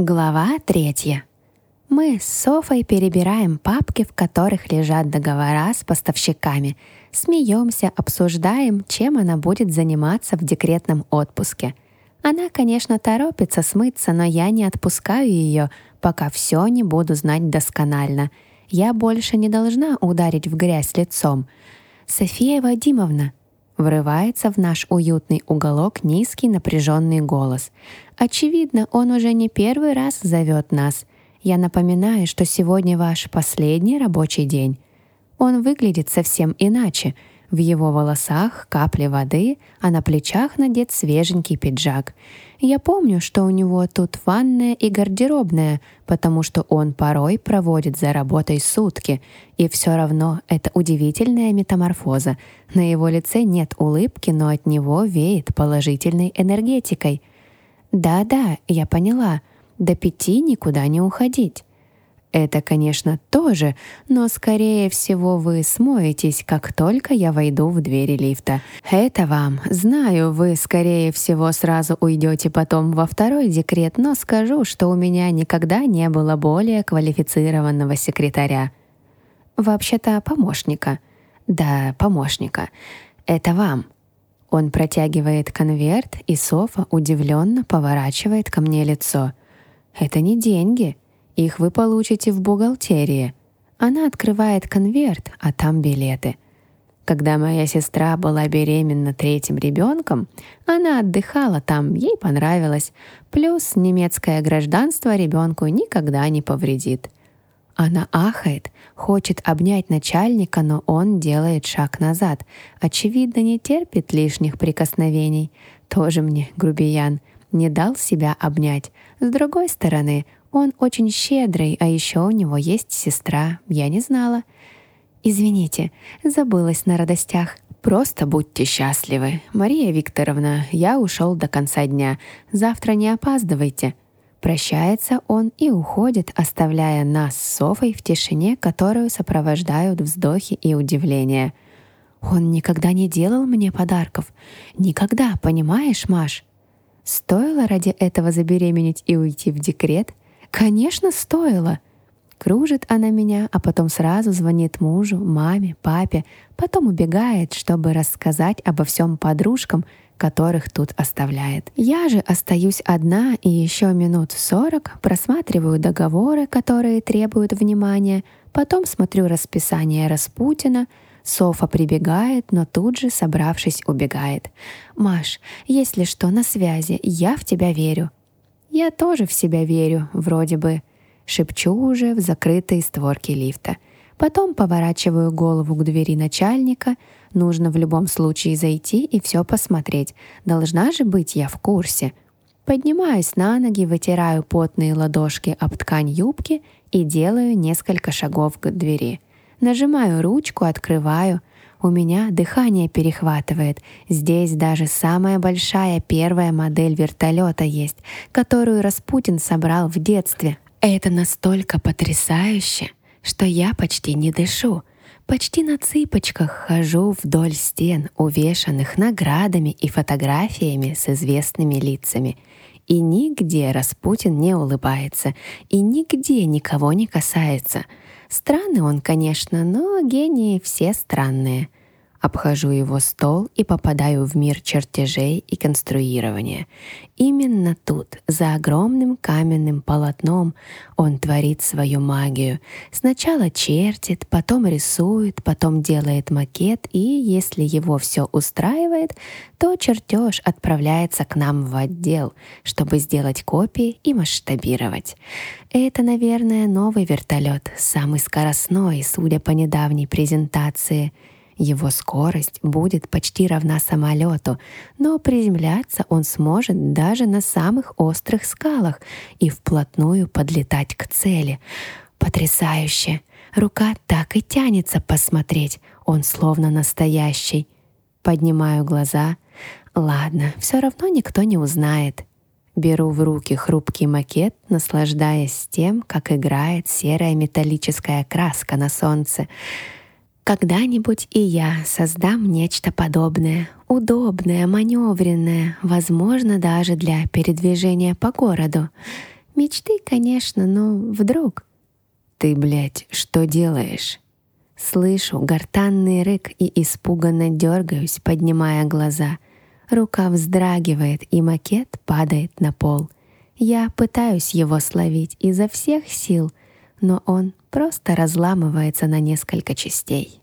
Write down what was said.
Глава третья. Мы с Софой перебираем папки, в которых лежат договора с поставщиками, смеемся, обсуждаем, чем она будет заниматься в декретном отпуске. Она, конечно, торопится смыться, но я не отпускаю ее, пока все не буду знать досконально. Я больше не должна ударить в грязь лицом. «София Вадимовна», Врывается в наш уютный уголок низкий напряженный голос. Очевидно, он уже не первый раз зовет нас. Я напоминаю, что сегодня ваш последний рабочий день. Он выглядит совсем иначе — в его волосах капли воды, а на плечах надет свеженький пиджак. Я помню, что у него тут ванная и гардеробная, потому что он порой проводит за работой сутки, и все равно это удивительная метаморфоза. На его лице нет улыбки, но от него веет положительной энергетикой. «Да-да, я поняла. До пяти никуда не уходить». Это, конечно, тоже, но, скорее всего, вы смоетесь, как только я войду в двери лифта. Это вам. Знаю, вы, скорее всего, сразу уйдете потом во второй декрет, но скажу, что у меня никогда не было более квалифицированного секретаря. Вообще-то помощника. Да, помощника. Это вам. Он протягивает конверт, и Софа удивленно поворачивает ко мне лицо. Это не деньги. Их вы получите в бухгалтерии. Она открывает конверт, а там билеты. Когда моя сестра была беременна третьим ребенком, она отдыхала там, ей понравилось. Плюс немецкое гражданство ребенку никогда не повредит. Она ахает, хочет обнять начальника, но он делает шаг назад. Очевидно, не терпит лишних прикосновений. Тоже мне грубиян. Не дал себя обнять. С другой стороны, он очень щедрый, а еще у него есть сестра, я не знала. Извините, забылась на радостях. Просто будьте счастливы. Мария Викторовна, я ушел до конца дня. Завтра не опаздывайте. Прощается он и уходит, оставляя нас с Софой в тишине, которую сопровождают вздохи и удивление. Он никогда не делал мне подарков. Никогда, понимаешь, Маш? Стоило ради этого забеременеть и уйти в декрет — Конечно, стоило. Кружит она меня, а потом сразу звонит мужу, маме, папе, потом убегает, чтобы рассказать обо всем подружкам, которых тут оставляет. Я же остаюсь одна и еще минут сорок просматриваю договоры, которые требуют внимания, потом смотрю расписание Распутина, Софа прибегает, но тут же, собравшись, убегает. «Маш, если что, на связи, я в тебя верю. Я тоже в себя верю, вроде бы. Шепчу уже в закрытые створки лифта. Потом поворачиваю голову к двери начальника. Нужно в любом случае зайти и все посмотреть. Должна же быть я в курсе. Поднимаюсь на ноги, вытираю потные ладошки об ткань юбки и делаю несколько шагов к двери. Нажимаю ручку, открываю — у меня дыхание перехватывает. Здесь даже самая большая первая модель вертолета есть, которую Распутин собрал в детстве. Это настолько потрясающе, что я почти не дышу. Почти на цыпочках хожу вдоль стен, увешанных наградами и фотографиями с известными лицами. И нигде Распутин не улыбается, и нигде никого не касается — Странный он, конечно, но гении все странные. Обхожу его стол и попадаю в мир чертежей и конструирования. Именно тут, за огромным каменным полотном, он творит свою магию. Сначала чертит, потом рисует, потом делает макет, и если его все устраивает, то чертеж отправляется к нам в отдел, чтобы сделать копии и масштабировать. Это, наверное, новый вертолет, самый скоростной, судя по недавней презентации — его скорость будет почти равна самолету, но приземляться он сможет даже на самых острых скалах и вплотную подлетать к цели. Потрясающе! Рука так и тянется посмотреть, он словно настоящий. Поднимаю глаза. Ладно, все равно никто не узнает. Беру в руки хрупкий макет, наслаждаясь тем, как играет серая металлическая краска на солнце. Когда-нибудь и я создам нечто подобное, удобное, маневренное, возможно, даже для передвижения по городу. Мечты, конечно, но вдруг... Ты, блядь, что делаешь? Слышу гортанный рык и испуганно дергаюсь, поднимая глаза. Рука вздрагивает, и макет падает на пол. Я пытаюсь его словить изо всех сил, но он просто разламывается на несколько частей.